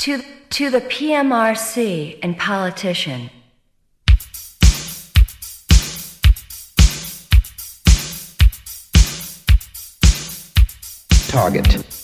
To, to the PMRC and politician. Target.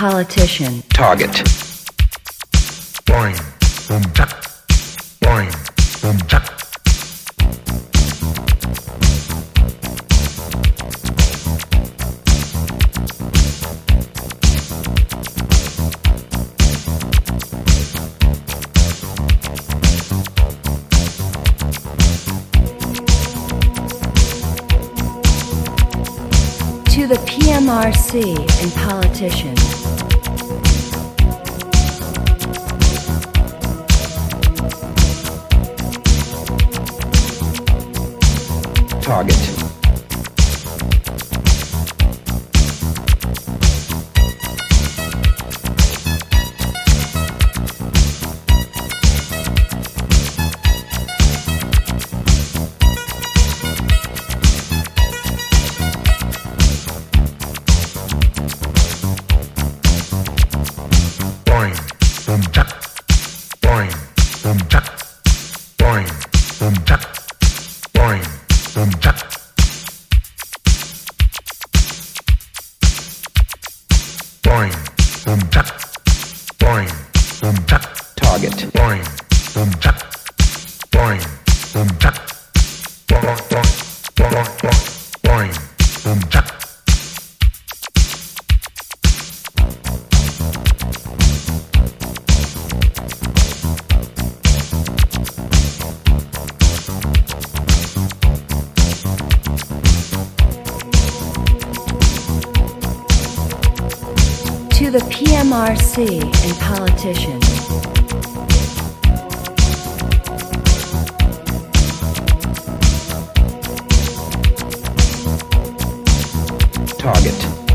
Politician. Target. Boing, boom, chuck. To the PMRC and politicians. Target. Boom, chuck. Boing, boom, chuck. Boing, boom, chuck. Target. Boing, boom, chuck. Boing, boom, chuck. The PMRC and politicians. Target.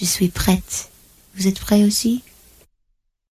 Je suis prête. Vous êtes prêts aussi?